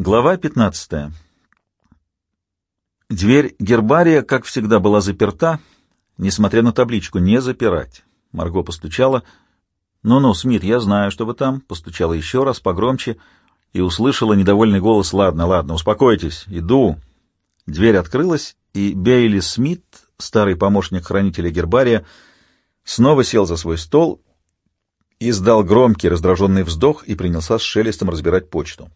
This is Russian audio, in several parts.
Глава 15. Дверь гербария, как всегда, была заперта, несмотря на табличку «Не запирать». Марго постучала. «Ну-ну, Смит, я знаю, что вы там». Постучала еще раз, погромче, и услышала недовольный голос «Ладно, ладно, успокойтесь, иду». Дверь открылась, и Бейли Смит, старый помощник хранителя гербария, снова сел за свой стол, издал громкий раздраженный вздох и принялся с шелестом разбирать почту.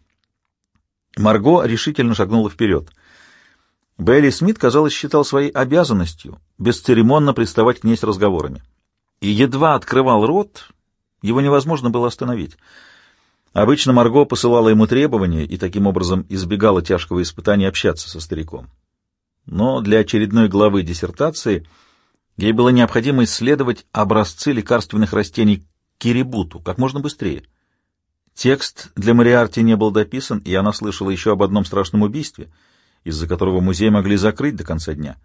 Марго решительно шагнула вперед. Бейли Смит, казалось, считал своей обязанностью бесцеремонно приставать к ней с разговорами. И едва открывал рот, его невозможно было остановить. Обычно Марго посылала ему требования и таким образом избегала тяжкого испытания общаться со стариком. Но для очередной главы диссертации ей было необходимо исследовать образцы лекарственных растений кирибуту как можно быстрее. Текст для Мариарти не был дописан, и она слышала еще об одном страшном убийстве, из-за которого музей могли закрыть до конца дня.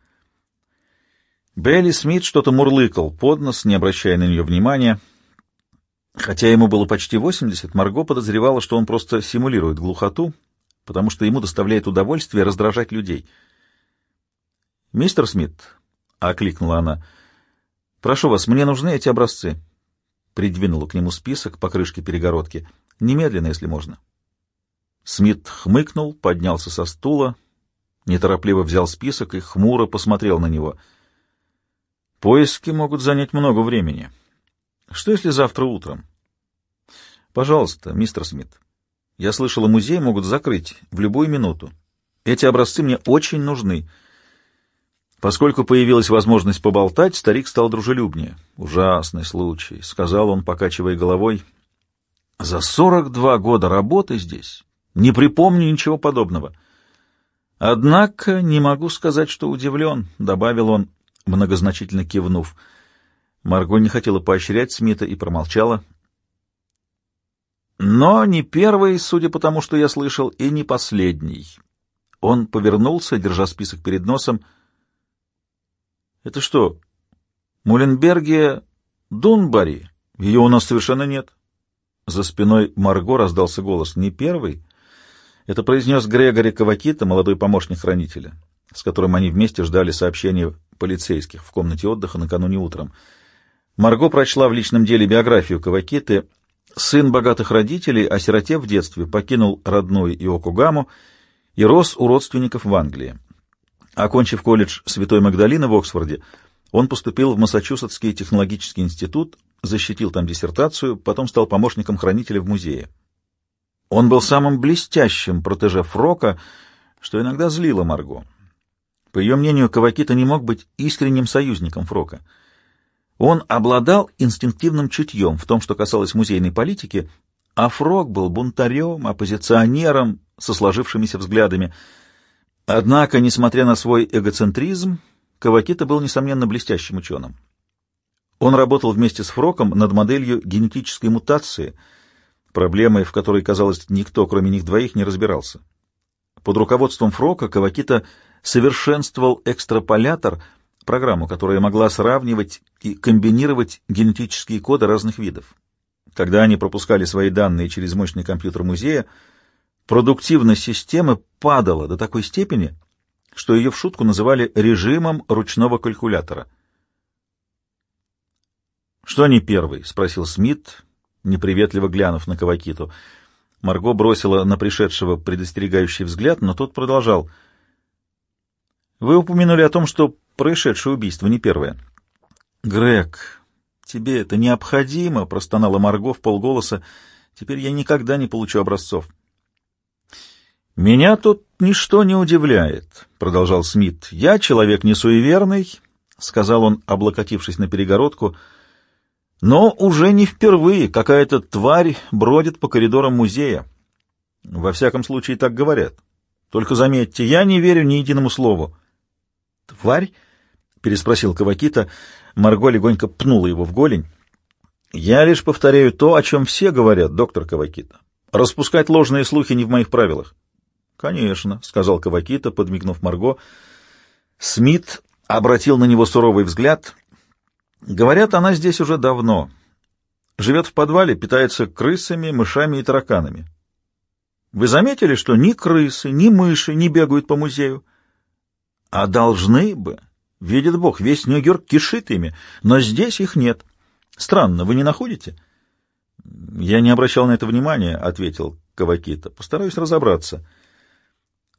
Белли Смит что-то мурлыкал под нос, не обращая на нее внимания. Хотя ему было почти 80, Марго подозревала, что он просто симулирует глухоту, потому что ему доставляет удовольствие раздражать людей. «Мистер Смит», — окликнула она, — «прошу вас, мне нужны эти образцы». Придвинула к нему список по крышке перегородки — Немедленно, если можно. Смит хмыкнул, поднялся со стула, неторопливо взял список и хмуро посмотрел на него. Поиски могут занять много времени. Что если завтра утром? Пожалуйста, мистер Смит. Я слышала, музей могут закрыть в любую минуту. Эти образцы мне очень нужны. Поскольку появилась возможность поболтать, старик стал дружелюбнее. «Ужасный случай», — сказал он, покачивая головой. За 42 года работы здесь не припомню ничего подобного. Однако не могу сказать, что удивлен, — добавил он, многозначительно кивнув. Марго не хотела поощрять Смита и промолчала. Но не первый, судя по тому, что я слышал, и не последний. Он повернулся, держа список перед носом. — Это что, Муленберге Дунбари? Ее у нас совершенно нет. За спиной Марго раздался голос. «Не первый?» Это произнес Грегори Кавакита, молодой помощник хранителя, с которым они вместе ждали сообщения полицейских в комнате отдыха накануне утром. Марго прочла в личном деле биографию Кавакиты. Сын богатых родителей, осиротев в детстве, покинул родную Иокугаму и рос у родственников в Англии. Окончив колледж Святой Магдалины в Оксфорде, он поступил в Массачусетский технологический институт, защитил там диссертацию, потом стал помощником хранителя в музее. Он был самым блестящим протеже Фрока, что иногда злило Марго. По ее мнению, Кавакита не мог быть искренним союзником Фрока. Он обладал инстинктивным чутьем в том, что касалось музейной политики, а Фрок был бунтарем, оппозиционером со сложившимися взглядами. Однако, несмотря на свой эгоцентризм, Кавакита был, несомненно, блестящим ученым. Он работал вместе с Фроком над моделью генетической мутации, проблемой, в которой, казалось, никто, кроме них двоих, не разбирался. Под руководством Фрока Кавакита совершенствовал экстраполятор, программу, которая могла сравнивать и комбинировать генетические коды разных видов. Когда они пропускали свои данные через мощный компьютер музея, продуктивность системы падала до такой степени, что ее в шутку называли режимом ручного калькулятора — «Что не первый?» — спросил Смит, неприветливо глянув на Кавакиту. Марго бросила на пришедшего предостерегающий взгляд, но тот продолжал. «Вы упомянули о том, что происшедшее убийство не первое». «Грег, тебе это необходимо?» — простонала Марго в полголоса. «Теперь я никогда не получу образцов». «Меня тут ничто не удивляет», — продолжал Смит. «Я человек не суеверный», — сказал он, облокотившись на перегородку, — но уже не впервые какая-то тварь бродит по коридорам музея. Во всяком случае, так говорят. Только заметьте, я не верю ни единому слову. «Тварь?» — переспросил Кавакита. Марго легонько пнула его в голень. «Я лишь повторяю то, о чем все говорят, доктор Кавакита. Распускать ложные слухи не в моих правилах». «Конечно», — сказал Кавакита, подмигнув Марго. Смит обратил на него суровый взгляд — Говорят, она здесь уже давно. Живет в подвале, питается крысами, мышами и тараканами. Вы заметили, что ни крысы, ни мыши не бегают по музею? А должны бы. Видит Бог, весь Нью-Йорк кишит ими, но здесь их нет. Странно, вы не находите? Я не обращал на это внимания, — ответил Кавакита. Постараюсь разобраться.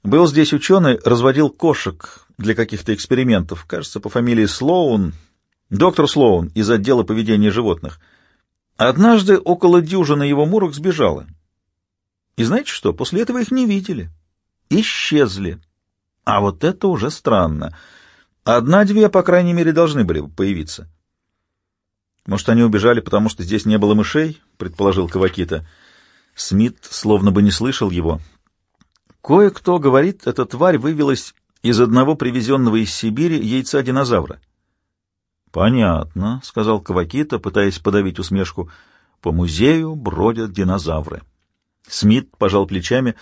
Был здесь ученый, разводил кошек для каких-то экспериментов, кажется, по фамилии Слоун, доктор Слоун из отдела поведения животных. Однажды около дюжины его мурок сбежало. И знаете что, после этого их не видели. Исчезли. А вот это уже странно. Одна-две, по крайней мере, должны были появиться. Может, они убежали, потому что здесь не было мышей, предположил Кавакита. Смит словно бы не слышал его. Кое-кто говорит, эта тварь вывелась из одного привезенного из Сибири яйца динозавра. «Понятно», — сказал Кавакита, пытаясь подавить усмешку. «По музею бродят динозавры». Смит пожал плечами.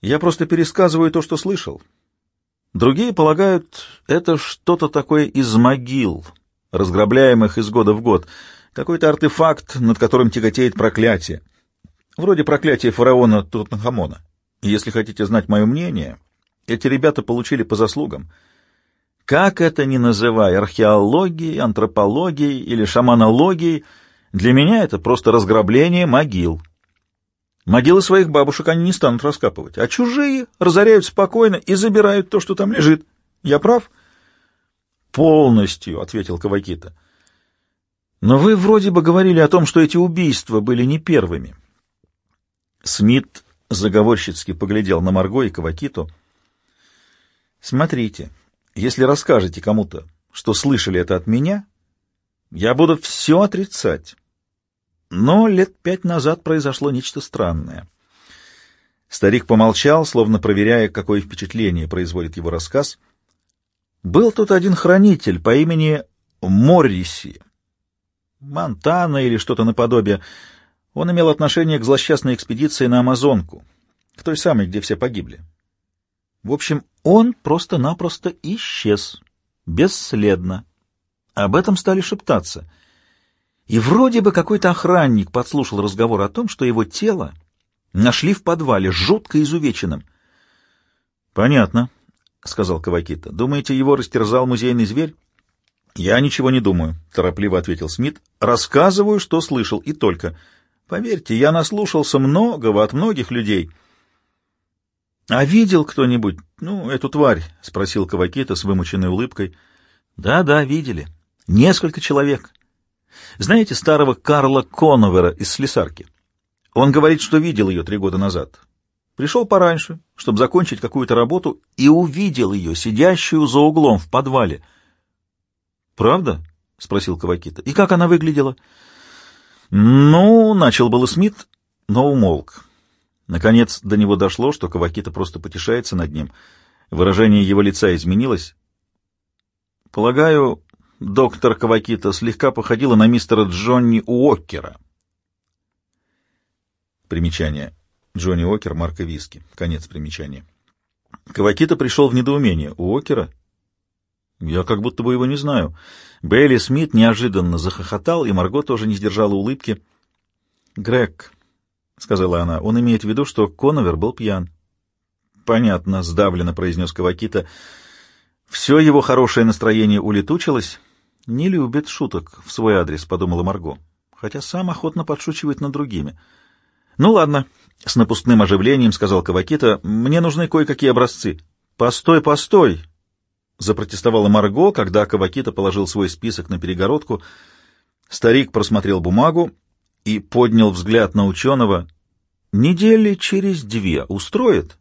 «Я просто пересказываю то, что слышал. Другие полагают, это что-то такое из могил, разграбляемых из года в год, какой-то артефакт, над которым тяготеет проклятие, вроде проклятия фараона Тутанхамона. Если хотите знать мое мнение, эти ребята получили по заслугам. Как это ни называй, археологией, антропологией или шаманологией, для меня это просто разграбление могил». Могилы своих бабушек они не станут раскапывать, а чужие разоряют спокойно и забирают то, что там лежит. Я прав? Полностью, — ответил Кавакита. Но вы вроде бы говорили о том, что эти убийства были не первыми. Смит заговорщицки поглядел на Марго и Кавакиту. Смотрите, если расскажете кому-то, что слышали это от меня, я буду все отрицать. Но лет пять назад произошло нечто странное. Старик помолчал, словно проверяя, какое впечатление производит его рассказ. Был тут один хранитель по имени Морриси. Монтана или что-то наподобие. Он имел отношение к злосчастной экспедиции на Амазонку, к той самой, где все погибли. В общем, он просто-напросто исчез, бесследно. Об этом стали шептаться — и вроде бы какой-то охранник подслушал разговор о том, что его тело нашли в подвале, жутко изувеченным. — Понятно, — сказал Кавакита. — Думаете, его растерзал музейный зверь? — Я ничего не думаю, — торопливо ответил Смит. — Рассказываю, что слышал, и только. Поверьте, я наслушался многого от многих людей. — А видел кто-нибудь, ну, эту тварь? — спросил Кавакита с вымученной улыбкой. Да, — Да-да, видели. Несколько человек. — знаете старого Карла Коновера из слесарки? Он говорит, что видел ее три года назад. Пришел пораньше, чтобы закончить какую-то работу, и увидел ее, сидящую за углом в подвале. «Правда?» — спросил Кавакита. «И как она выглядела?» «Ну, — начал было Смит, но умолк. Наконец до него дошло, что Кавакита просто потешается над ним. Выражение его лица изменилось. «Полагаю, доктор Кавакита слегка походила на мистера Джонни Уоккера. Примечание. Джонни Уокер, марка виски. Конец примечания. Кавакита пришел в недоумение. Уокера? Я как будто бы его не знаю. Бейли Смит неожиданно захохотал, и Марго тоже не сдержала улыбки. «Грег», — сказала она, — он имеет в виду, что Коновер был пьян. «Понятно», — сдавленно произнес Кавакита, — все его хорошее настроение улетучилось. Не любит шуток в свой адрес, подумала Марго, хотя сам охотно подшучивает над другими. Ну ладно, с напускным оживлением сказал Кавакита, мне нужны кое-какие образцы. Постой, постой, запротестовала Марго, когда Кавакита положил свой список на перегородку. Старик просмотрел бумагу и поднял взгляд на ученого. Недели через две устроит?